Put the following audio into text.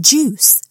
juice.